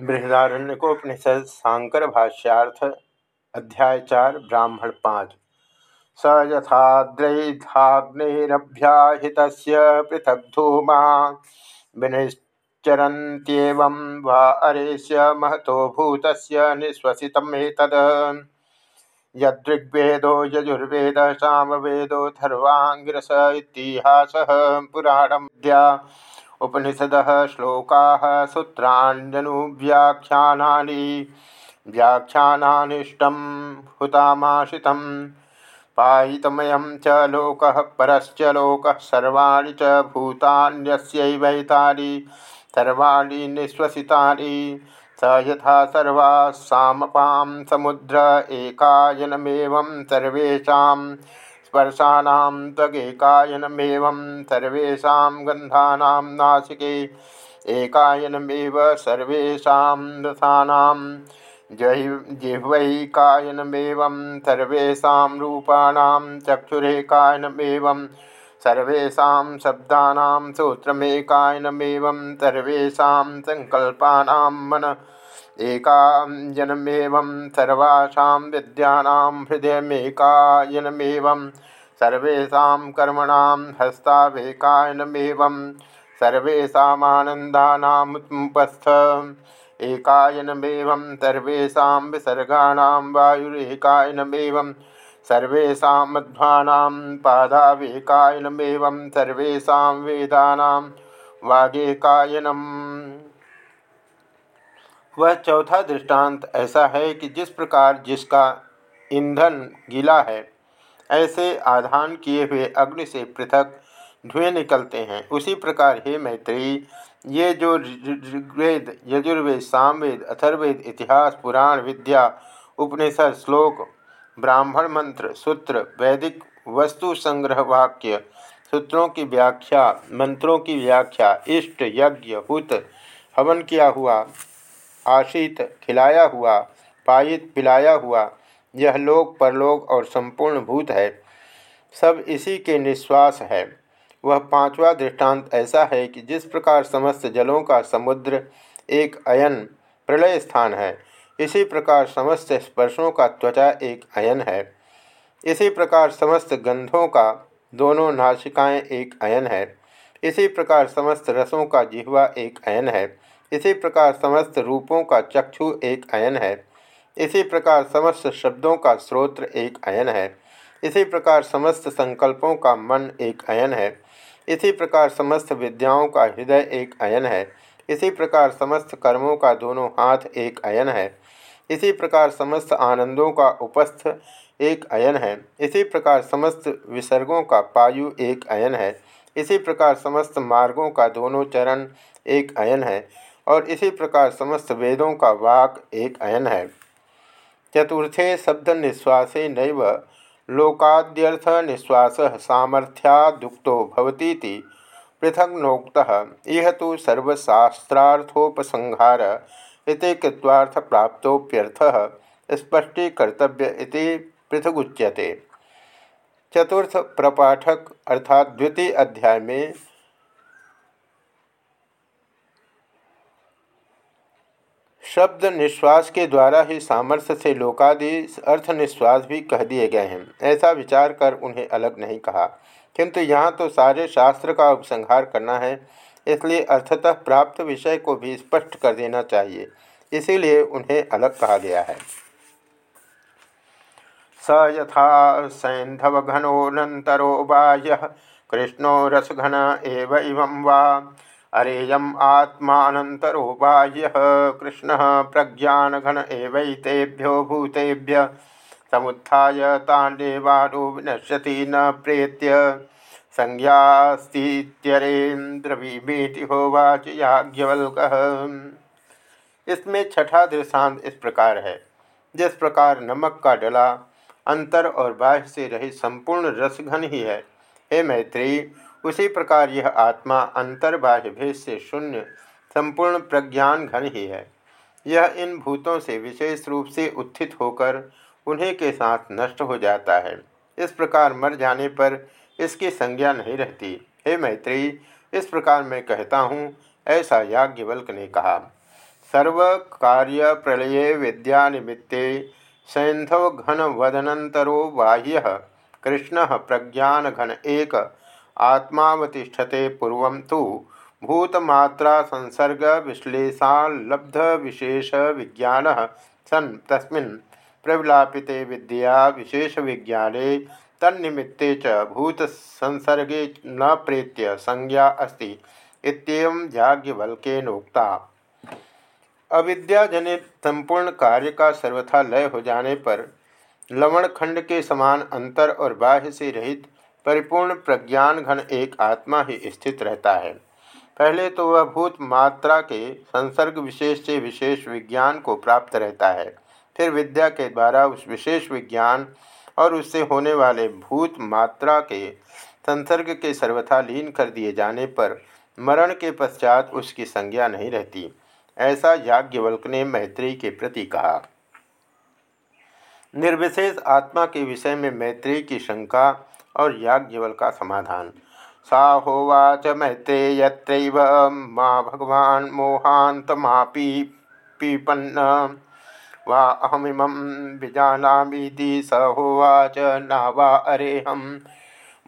बृहदारण्यकोपनिषद शांकर भाष्यार्थ, अध्याय चार, ब्राह्मण पाँच स यथाद्रैधाग्निरभ्याहित पृथक धूमा, विनिश्चरन्त्येवं वा अरेस्य महतो भूत निःश्वसितमेतद् यदृग्वेदो यजुर्वेद, सामवेदो धर्वांगिरस इतिहासः, पुराणं उपनिषद श्लोका सूत्राण्यनुव्याख्यानानि व्याख्यानानिष्टं हुतामाशितं पायितमयं च लोकः, परश्च लोकः, सर्वाणि च भूतान्यस्यैवैतानि, सर्वाणि निःश्वसितानि। स यथा सर्वासामपां समुद्र एकायनमेवं सर्वेषां स्पर्शानां त्वगेकायनमेवं सर्वेषां गन्धानां नासिके। एकायनमेव सर्वेषां रसानां जिह्वैकायनमेवं सर्वेषां रूपाणां चक्षुरेकायनमेवं सर्वेषां शब्दानां सूत्रमेकायनमेवं सङ्कल्पानां मन एकायनमेवं सर्वासां विद्यानां हृदयमेकायनमेवं, सर्वेषां कर्मणां हस्तावेकायनमेवं सर्वेषामानन्दानामुपस्थ एकायनमेवं, सर्वेषां विसर्गाणां वायुरेकायनमेवं, सर्वेषां मध्वानां पादावेकायनमेवं, सर्वेषां वेदानां वागेकायनम्। वह चौथा दृष्टांत ऐसा है कि जिस प्रकार जिसका ईंधन गीला है, ऐसे आधान किए हुए अग्नि से पृथक धुएँ निकलते हैं। उसी प्रकार हे मैत्री, ये जो ऋग्वेद, यजुर्वेद, सामवेद अथर्वेद इतिहास, पुराण, विद्या, उपनिषद, श्लोक, ब्राह्मण मंत्र, सूत्र, वैदिक वस्तु संग्रह वाक्य, सूत्रों की व्याख्या, मंत्रों की व्याख्या, इष्ट, यज्ञ, हुत, हवन किया हुआ आशित खिलाया हुआ, पायित पिलाया हुआ, यह लोक परलोक और संपूर्ण भूत है। सब इसी के निश्वास है। वह पांचवा दृष्टांत ऐसा है कि जिस प्रकार समस्त जलों का समुद्र एक अयन प्रलय स्थान है, इसी प्रकार समस्त स्पर्शों का त्वचा एक अयन है। इसी प्रकार समस्त गंधों का दोनों नासिकाएँ एक अयन है। इसी प्रकार समस्त रसों का जिहवा एक अयन है। इसी प्रकार समस्त रूपों का चक्षु एक अयन है। इसी प्रकार समस्त शब्दों का स्रोत्र एक अयन है। इसी प्रकार समस्त संकल्पों का मन एक अयन है। इसी प्रकार समस्त विद्याओं का हृदय एक अयन है। इसी प्रकार समस्त कर्मों का दोनों हाथ एक अयन है। इसी प्रकार समस्त आनंदों का उपस्थ एक अयन है। इसी प्रकार समस्त विसर्गों का पायु एक अयन है। इसी प्रकार समस्त मार्गों का दोनों चरण एक अयन है। और इसी प्रकार समस्त वेदों का वाक एक अयन है। चतुर्थे शब्द निश्वास नैव लोकाद्यर्थ निश्वास सामर्थ्यादुक्तो भवतीति पृथक नोक्त। इह तो सर्वशास्त्रार्थोपसंहार इति कृत्वार्थ प्राप्तोप्यर्थ स्पष्टीकर्तव्य पृथगुच्यते। चतुर्थ प्रपाठक अर्थात द्वितीय अध्याय में शब्द निश्वास के द्वारा ही सामर्थ्य से लोकादि अर्थ निश्वास भी कह दिए गए हैं। ऐसा विचार कर उन्हें अलग नहीं कहा। किंतु यहाँ तो सारे शास्त्र का उपसंहार करना है, इसलिए अर्थतः प्राप्त विषय को भी स्पष्ट कर देना चाहिए। इसीलिए उन्हें अलग कहा गया है। स यथा सैंधव घनोनंतरो बाह्य, कृष्णो रसघन एवं वा। अरेयम आत्मानंतरो बाह्य कृष्ण प्रज्ञान घन एवैतेभ्यो भूतेभ्य समुत्थाय तांडेवाणु विनश्यति न प्रेत्य संज्ञास्तीत्यरेन्द्रवीमेति होवाच याज्ञवल्क। इसमें छठा दृष्टांत इस प्रकार है। जिस प्रकार नमक का डला, अंतर और बाह्य से रहित संपूर्ण रसघन ही है। हे मैत्री उसी प्रकार यह आत्मा अंतर्बाह्य भेद से शून्य, संपूर्ण प्रज्ञान घन ही है। यह इन भूतों से विशेष रूप से उत्थित होकर उन्हीं के साथ नष्ट हो जाता है। इस प्रकार मर जाने पर इसकी संज्ञा नहीं रहती। हे मैत्री, इस प्रकार मैं कहता हूँ, ऐसा याज्ञवल्क ने कहा। सर्वकार्यप्रलये विद्यानिमित्ते सैन्धवघनवदनन्तरो बाह्य, कृष्ण प्रज्ञान घन एक आत्मावतिष्ठते पूर्व तो भूतमात्रा संसर्ग विश्लेषालब्ध विशेष विज्ञान सन तस्मिन् प्रविलापिते विद्या विशेष विज्ञाने तन्निमित्ते च भूत संसर्गे न प्रेत्य संज्ञा अस्ति इत्येवं याज्ञवल्क्येनोक्ता। अविद्याजनित संपूर्ण कार्य का सर्वथा लय हो जाने पर लवण खंड के समान अंतर और बाह्य से रहित परिपूर्ण प्रज्ञान घन एक आत्मा ही स्थित रहता है। पहले तो वह भूत मात्रा के संसर्ग विशेष से विशेष विज्ञान को प्राप्त रहता है। फिर विद्या के द्वारा उस विशेष विज्ञान और उससे होने वाले भूत मात्रा के संसर्ग के सर्वथा लीन कर दिए जाने पर मरण के पश्चात उसकी संज्ञा नहीं रहती। ऐसा याज्ञवल्क ने मैत्री के प्रति कहा। निर्विशेष आत्मा के विषय में मैत्री की शंका और याज्ञवल का समाधान। सा होवाच मैत्रेय माँ भगवान मोहान्तमापी पीपन्न। वा अहमिम बीजानामीति स होवाच न वा अरेहम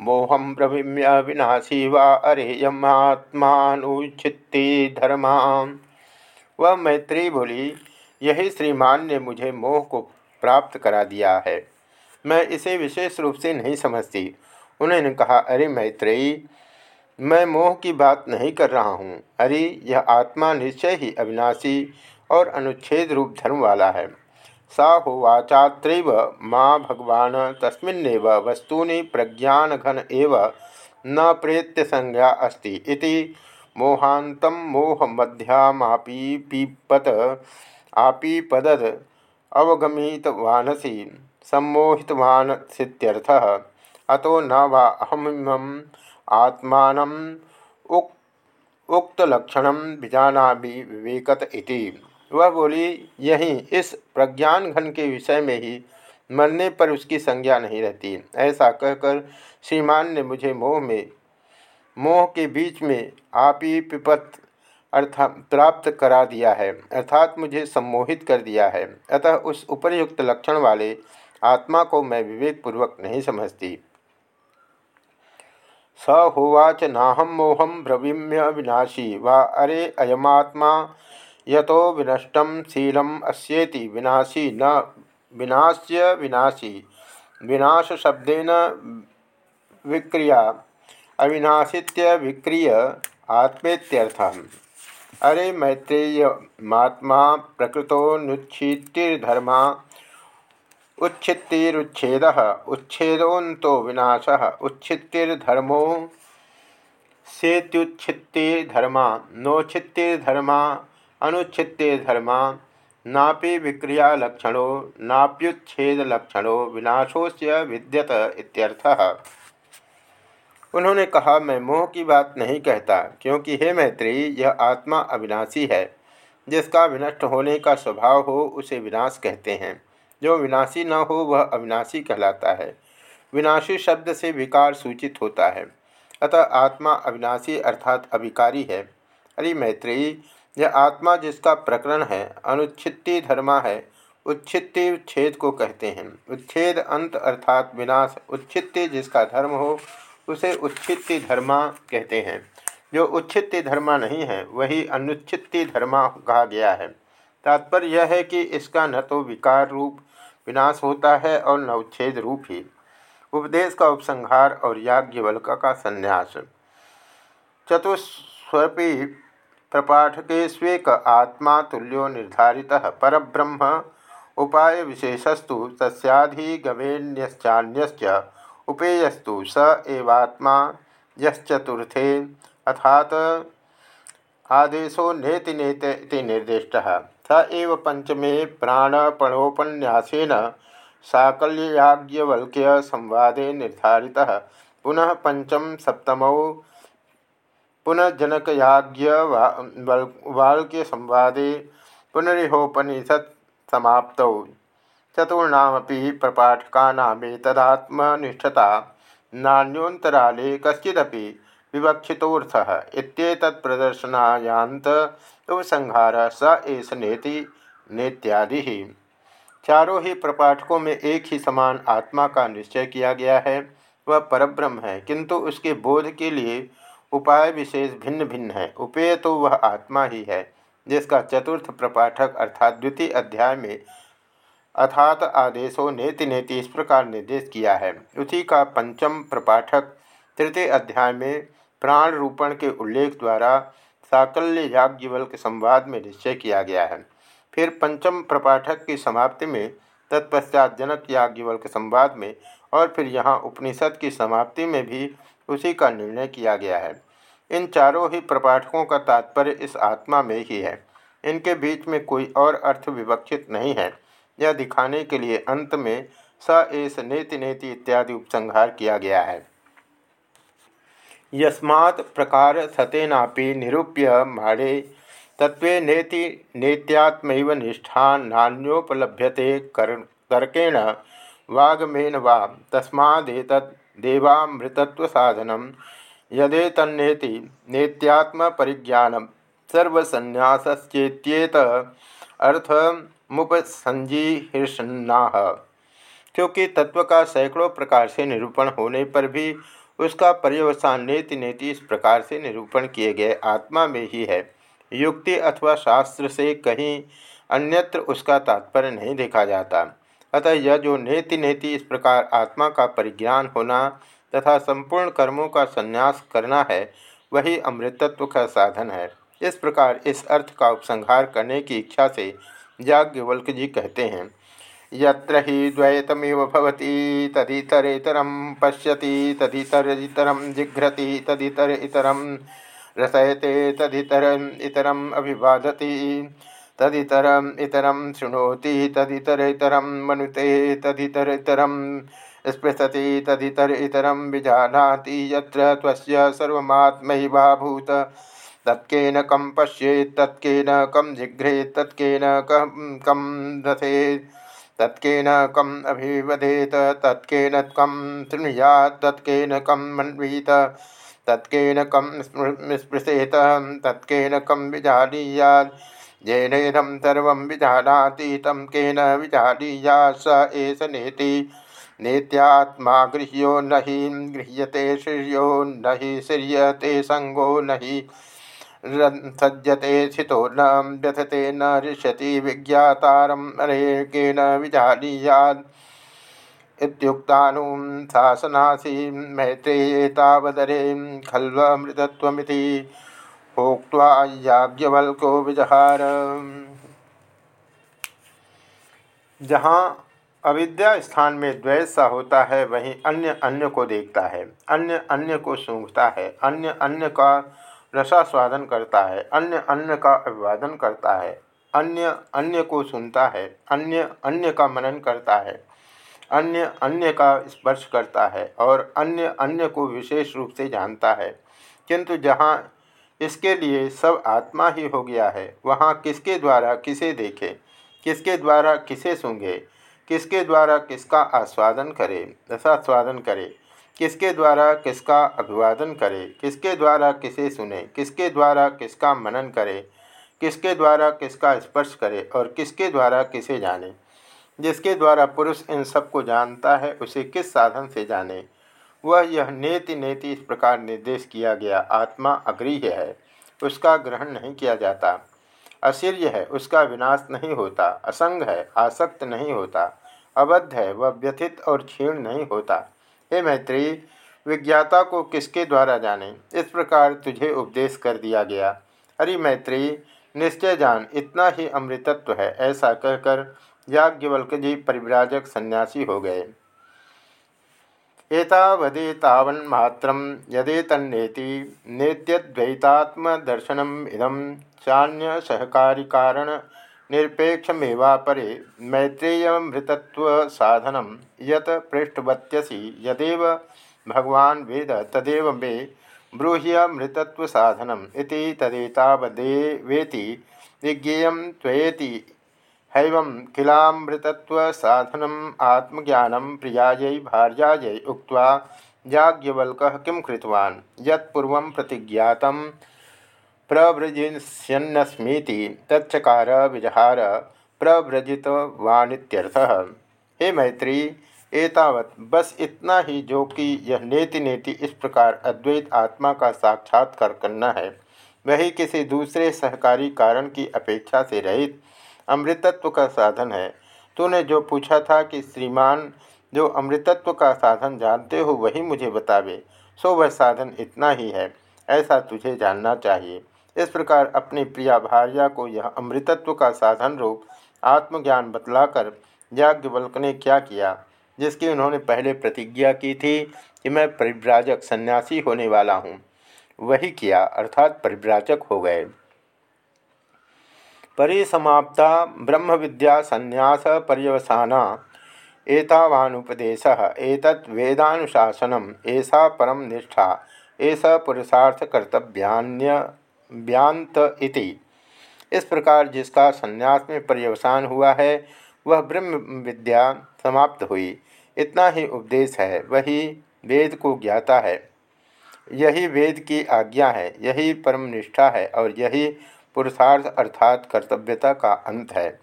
मोहम ब्रवीम्य विनाशी वा अरेयमात्मानुच्छित्ति धर्मा वह मैत्री बोली, यही श्रीमान ने मुझे मोह को प्राप्त करा दिया है। मैं इसे विशेष रूप से नहीं समझती। उन्होंने कहा, अरे मैत्रेयी, मैं मोह की बात नहीं कर रहा हूँ। अरे, यह आत्मा निश्चय ही अविनाशी और अनुच्छेद रूप धर्म वाला है। सा होवाचात्रैव माँ भगवान तस्मिन्नेव वस्तूनि प्रज्ञान घन एव न प्रेत्य संज्ञा अस्ति। इति मोह मोहमध्यामापि पीपत, आपीपदद अवगमितवानसी। सम्मोहितवानसीत्यर्थः अतो न वा अहमिमम् आत्मानम् उक, उक्तलक्षण भी विवेकत इति। वह बोली, यही इस प्रज्ञान घन के विषय में ही मरने पर उसकी संज्ञा नहीं रहती। ऐसा कहकर श्रीमान ने मुझे मोह में, मोह के बीच में आप ही पिपत अर्थात प्राप्त करा दिया है, अर्थात मुझे सम्मोहित कर दिया है। अतः उस उपरयुक्त लक्षण वाले आत्मा को मैं विवेकपूर्वक नहीं समझती। स होवाच नाहम मोहम ब्रवीम्य विनाशी वा अरे अयमात्मा यतो विनष्टम शीलम अस्येति विनाशी न विनाश्य विनाशी। विनाश शब्देन विक्रिया, अविनाशित्य विक्रिय आत्मेत्यर्थः अरे मैत्रेय महात्मा प्रकृतोनुच्छितिर्धर्मा उच्छित्तिरुच्छेद उच्छेदोन्तो विनाश, उच्छित्तिर्धर्मो सेत्युच्छित्तिर्धर्मा, नोच्छित्तिर्धर्मा, अनुच्छित्तिर्धर्मा, नापि विक्रियालक्षणो, नाप्युच्छेदलक्षणो विनाशोस्य विद्यत इत्यर्थः। उन्होंने कहा, मैं मोह की बात नहीं कहता, क्योंकि हे मैत्री, यह आत्मा अविनाशी है, जिसका विनष्ट होने का स्वभाव हो, उसे विनाश कहते हैं। जो विनाशी न हो, वह अविनाशी कहलाता है। विनाशी शब्द से विकार सूचित होता है। अतः आत्मा अविनाशी अर्थात अविकारी है। अरे मैत्रेयी, यह आत्मा जिसका प्रकरण है, अनुच्छित्ति धर्मा है, उच्छित्ति उच्छेद को कहते हैं। उच्छेद अंत अर्थात विनाश। उच्छित्ति जिसका धर्म हो, उसे उच्छित्ति धर्मा कहते हैं। जो उच्छित्ति धर्मा नहीं है, वही अनुच्छित्ति धर्मा कहा गया है। तात्पर्य यह है कि इसका न तो विकार रूप विनाश होता है और नवच्छेद रूप ही। उपदेश का उपसंहार और याज्ञवल्क का संन्यास। चतुस्वपी प्रपाठके स्वेक आत्मा तुल्यो निर्धारित परब्रह्म। उपाय विशेषस्तु तस्याधिगवेन्यश्चान्यश्च उपेयस्तु स एवात्मा। यश्चतुर्थे अर्थात आदेशो नेति नेति निर्दिष्ट। स एव पंचमे प्राणपणोपन्यासेन साकल्याज्ञवल्क्य संवादे निर्धारितः। पुनः पंचम सप्तमौ पुनः जनकयाज्ञ वाल्क्य संवादे पुनरिहोपनिषत् समाप्तौ। चतुर्णामपि प्रपाठकानामेतदात्मनिष्ठता नान्योन्तराले विवक्षितोर्थ प्रदर्शनायांत उपसंहार स एस नेति नेत्यादि। चारों ही प्रपाठकों में एक ही समान आत्मा का निश्चय किया गया है, वह परब्रह्म है, किंतु उसके बोध के लिए उपाय विशेष भिन्न भिन्न है। उपेय तो वह आत्मा ही है, जिसका चतुर्थ प्रपाठक अर्थात द्वितीय अध्याय में अर्थात आदेशों नेति नेति इस प्रकार निर्देश किया है। उसी का पंचम प्रपाठक तृतीय अध्याय में प्राण रूपण के उल्लेख द्वारा साकल्य याज्ञवल के संवाद में निश्चय किया गया है। फिर पंचम प्रपाठक की समाप्ति में तत्पश्चात जनक याज्ञवल के संवाद में और फिर यहाँ उपनिषद की समाप्ति में भी उसी का निर्णय किया गया है। इन चारों ही प्रपाठकों का तात्पर्य इस आत्मा में ही है। इनके बीच में कोई और अर्थ विवक्षित नहीं है। यह दिखाने के लिए अंत में स एस नेति नेति इत्यादि उपसंहार किया गया है। यस्मात् प्रकार सतेनापि निरूप्य माड़े तत्व नेति नेत्यात्म निष्ठा नान्योपलभ्यते तर्केण वागमेन वा। तस्मादेत देवामृतत्व साधनम यदेतन्नेति नेत्यात्म परिज्ञान सर्वसन्यासचेत्येत अर्थ मुपसंजीहिर्षन्ना क्योंकि तत्व का सैकड़ों प्रकार से निरूपण होने पर भी उसका पर्यवसान नेति नेति इस प्रकार से निरूपण किए गए। आत्मा में ही है। युक्ति अथवा शास्त्र से कहीं अन्यत्र उसका तात्पर्य नहीं देखा जाता। अतः यह जो नेति नेति इस प्रकार आत्मा का परिज्ञान होना तथा संपूर्ण कर्मों का संन्यास करना है, वही अमृतत्व का साधन है। इस प्रकार इस अर्थ का उपसंहार करने की इच्छा से याज्ञवल्क जी कहते हैं। यत्र ही द्वैतमिव भवति तदितरेतरम पश्यति तदितरितरम जिघ्रति, तदितर इतरम रसयते तदितर इतरम अभिवादति तदितरम इतरम शृणोति तदितरेतरम मनुते तदितरेतरम स्पृशति, तदितर इतरम विजानाति, यत्र त्वस्य सर्वमात्मैवाभूत तत्केन कम पश्येत्, तत्केन कम जिघ्रेत्, तत्केन कम कम रथेत्। तत्केन कम अभिवदेत, तत्केन कम शृणुयात् तत्केन कम मन्वीत, तत्केन कम स्पृशेत तत्केन कम विजानीयात्। येनेदं सर्वं विजानाति तं केन विजानीयात् स एष नेति। नेत्यात्मा गृह्यो न गृह्यते श्रियो न श्रियते संगो न सज्जते स्थितो न व्यथते न ऋष्यति विज्ञातारम अनेकेन विजानीयात् इत्युक्तानुशासनासी मैत्रेयेतावदरे खल्वमृतत्वमिति होक्त्वा याज्ञवल्को विजहार। जहाँ अविद्या स्थान में द्वैत सा होता है, वहीं अन्य अन्य को देखता है, अन्य अन्य को सूंघता है, अन्य अन्य का रसास्वादन करता है, अन्य अन्य का अभिवादन करता है, अन्य अन्य को सुनता है, अन्य अन्य का मनन करता है, अन्य अन्य का स्पर्श करता है और अन्य अन्य को विशेष रूप से जानता है। किंतु जहाँ इसके लिए सब आत्मा ही हो गया है, वहाँ किसके द्वारा किसे देखे, किसके द्वारा किसे सूंघे, किसके द्वारा किसका आस्वादन करे, रसास्वादन करे किसके द्वारा किसका अभिवादन करे, किसके द्वारा किसे सुने, किसके द्वारा किसका मनन करे, किसके द्वारा किसका स्पर्श करे और किसके द्वारा किसे जाने। जिसके द्वारा पुरुष इन सबको जानता है, उसे किस साधन से जाने। वह यह नेति नेति इस प्रकार निर्देश किया गया, आत्मा अग्रीय है, उसका ग्रहण नहीं किया जाता। अशीर्य है, उसका विनाश नहीं होता। असंग है, आसक्त नहीं होता। अबद्ध है, वह व्यथित और क्षीण नहीं होता। हे मैत्री, विज्ञाता को किसके द्वारा जाने? इस प्रकार तुझे उपदेश कर दिया गया। अरे मैत्री, निश्चय जान, इतना ही अमृतत्व है, ऐसा कहकर याज्ञवल्क जी परिव्राजक सन्यासी हो गए। एतावदेतावन्मात्रं यदेतन्नेति नेत्यद्वैतात्मदर्शनम् इदं चान्यसहकारिकारण निरपेक्षमेवापरे मैत्रेयमृतत्वसाधनं यत् पृष्ठवत्यसि यदेव भगवान् वेद तदेव मे ब्रूह्यमृतत्वसाधनम् इति तदेतावदेवेति विज्ञेयं त्वयेति हैवं किलामृतत्वसाधनम् आत्मज्ञानं प्रियायै भार्यायै उक्त्वा याज्ञवल्क किं कृतवान्? यत्पूर्व प्रतिज्ञात प्रव्रजिष्यन्नस्मीति, तच्चकार विजहार प्रव्रजितवानित्यर्थः हे मैत्री, एतावत बस इतना ही जो कि यह नेति नेति इस प्रकार अद्वैत आत्मा का साक्षात्कार करना है। वही किसी दूसरे सहकारी कारण की अपेक्षा से रहित अमृतत्व का साधन है। तूने जो पूछा था कि श्रीमान जो अमृतत्व का साधन जानते हो वही मुझे बतावे, सो वह साधन इतना ही है, ऐसा तुझे जानना चाहिए। इस प्रकार अपनी प्रिया भार्या को यह अमृतत्व का साधन रूप, आत्मज्ञान बतलाकर याज्ञवल्क ने क्या किया, जिसकी उन्होंने पहले प्रतिज्ञा की थी कि मैं परिव्राजक सन्यासी होने वाला हूँ। वही किया, अर्थात परिव्राजक हो गए। परिसमाप्ता ब्रह्म विद्या संन्यास पर्यवसाना, एतावानुपदेश, एतत् वेदानुशासनम ऐसा परम निष्ठा ऐसा पुरुषार्थ कर्तव्यान्य व्यांत इति। इस प्रकार जिसका संन्यास में पर्यवसान हुआ है, वह ब्रह्म विद्या समाप्त हुई। इतना ही उपदेश है, वही वेद को ज्ञाता है। यही वेद की आज्ञा है, यही परम निष्ठा है और यही पुरुषार्थ अर्थात कर्तव्यता का अंत है।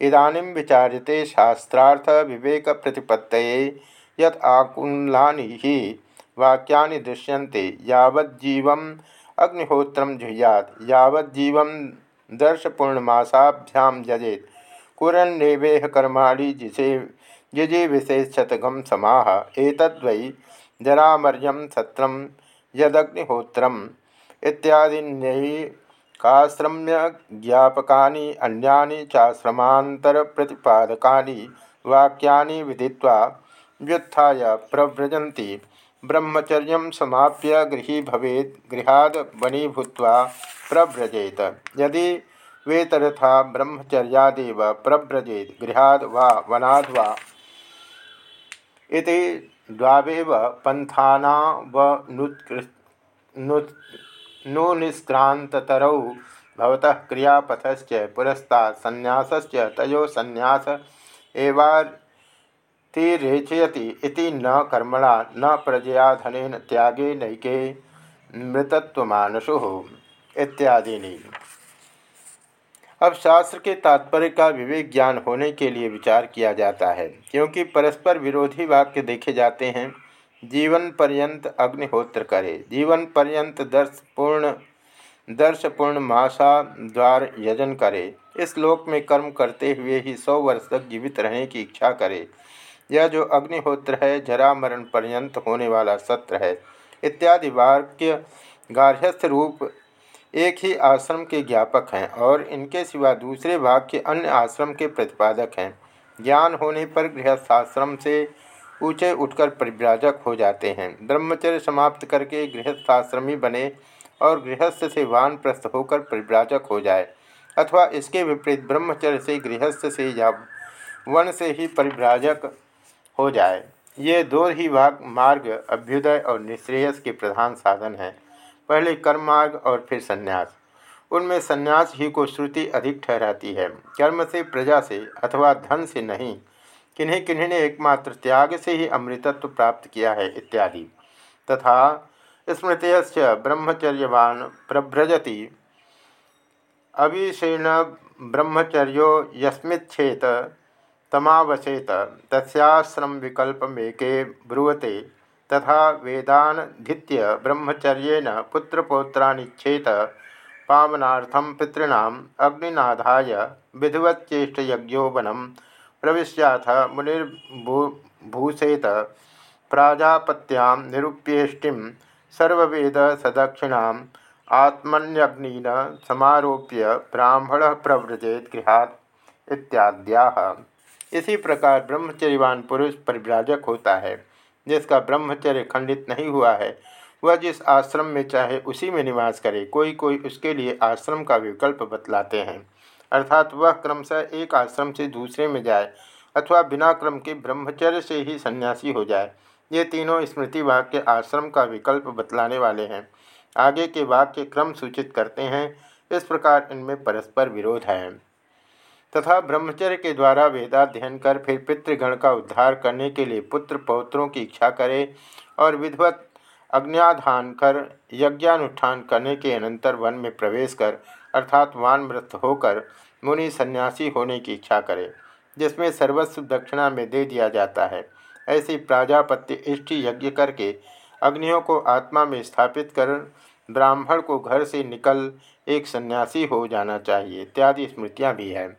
इदानीं विचार्यते शास्त्रार्थ विवेक प्रतिपत्त, यत आकुलानि ही वाक्यानि दृश्यन्ते यावज्जीवम् अग्निहोत्रम जुह्यात् यावज्जीवं दर्शपूर्णमासाभ्याम जजेत कुरन्नेवेह कर्माणि जिसे, जिजे विशेषतगम समाह, एतद्वै जरामर्यम सत्रम यदग्निहोत्रम इत्यादिन्यैकाश्रम्य ज्ञापकानि अन्यानि चाश्रमांतर प्रतिपादकानि वाक्यानि विदित्वा व्युत्थाय प्रव्रजन्ति। ब्रह्मचर्य समाप्य गृही भवेत्, गृहाद वनी भूत्वा प्रव्रजेत। यदि वेतरथा ब्रह्मचर्यादेव प्रव्रजेत, गृहाद वा वनाद वा इति द्वावेव नुनिष्क्रान्ततरौ भवतः क्रियापथश्च पुरस्तात् संन्यासश्च तयो संन्यास इति न कर्मणा, न प्रजया धनेन त्यागे नैके मृतत्वमानसुः इत्यादि अब शास्त्र के तात्पर्य का विवेक ज्ञान होने के लिए विचार किया जाता है, क्योंकि परस्पर विरोधी वाक्य देखे जाते हैं, जीवन पर्यंत अग्निहोत्र करे, जीवन पर्यंत दर्श पूर्ण दर्श पूर्ण मासा द्वार यजन करे, इस लोक में कर्म करते हुए ही सौ वर्ष तक जीवित रहने की इच्छा करे यह जो अग्निहोत्र है जरा मरण पर्यंत होने वाला सत्र है। इत्यादि वाक्य गार्हस्थ रूप एक ही आश्रम के ज्ञापक हैं और इनके सिवा दूसरे वाक्य अन्य आश्रम के प्रतिपादक हैं। ज्ञान होने पर गृहस्थाश्रम से ऊँचे उठकर परिव्राजक हो जाते हैं। ब्रह्मचर्य समाप्त करके गृहस्थाश्रमी बने और गृहस्थ से वानप्रस्थ होकर परिव्राजक हो जाए। अथवा इसके विपरीत ब्रह्मचर्य से गृहस्थ से या वन से ही परिव्राजक हो जाए। ये दो ही भाग मार्ग, अभ्युदय और निश्रेयस के प्रधान साधन हैं। पहले कर्म मार्ग और फिर संन्यास। उनमें संन्यास ही को श्रुति अधिक ठहराती है। कर्म से, प्रजा से अथवा धन से नहीं, किन्हीं किन्हीं ने एकमात्र त्याग से ही अमृतत्व प्राप्त किया है, इत्यादि। तथा स्मृत ब्रह्मचर्यवान प्रभ्रजति। अभिषेण ब्रह्मचर्यो यस्मिच्छेत तमावसेत तस्याश्रम विकल्पमेके ब्रुवते, तथा वेदानधीत्य ब्रह्मचर्येण पुत्रपौत्राणिच्छेत पावनार्थम पितॄणाम अग्निनाधाय विधिवच्चेष्टयज्ञोवनम प्रविश्याथ मुनिर्भूषेत प्राजापत्यां निरूप्येष्टिं सर्ववेद सदक्षिणा आत्मन्यग्निन समारोप्य ब्राह्मण प्रव्रजेत गृहात इत्याद्या। इसी प्रकार ब्रह्मचर्यवान पुरुष परिव्राजक होता है, जिसका ब्रह्मचर्य खंडित नहीं हुआ है। वह जिस आश्रम में चाहे उसी में निवास करे कोई कोई उसके लिए आश्रम का विकल्प बतलाते हैं। अर्थात वह क्रमशः एक आश्रम से दूसरे में जाए, अथवा बिना क्रम के ब्रह्मचर्य से ही सन्यासी हो जाए, ये तीनों स्मृति वाक्य आश्रम का विकल्प बतलाने वाले हैं। आगे के वाक्य क्रम सूचित करते हैं, इस प्रकार इनमें परस्पर विरोध है। तथा ब्रह्मचर्य के द्वारा वेदाध्ययन कर फिर पितृगण का उद्धार करने के लिए पुत्र पौत्रों की इच्छा करे और विधवत अग्नियाधान कर, यज्ञानुष्ठान करने के अनंतर वन में प्रवेश कर, अर्थात वानव्रत होकर मुनि सन्यासी होने की इच्छा करे, जिसमें सर्वस्व दक्षिणा में दे दिया जाता है। ऐसी प्राजापत्य इष्टि यज्ञ करके अग्नियों को आत्मा में स्थापित कर ब्राह्मण को घर से निकल एक सन्यासी हो जाना चाहिए, इत्यादि स्मृतियाँ भी हैं।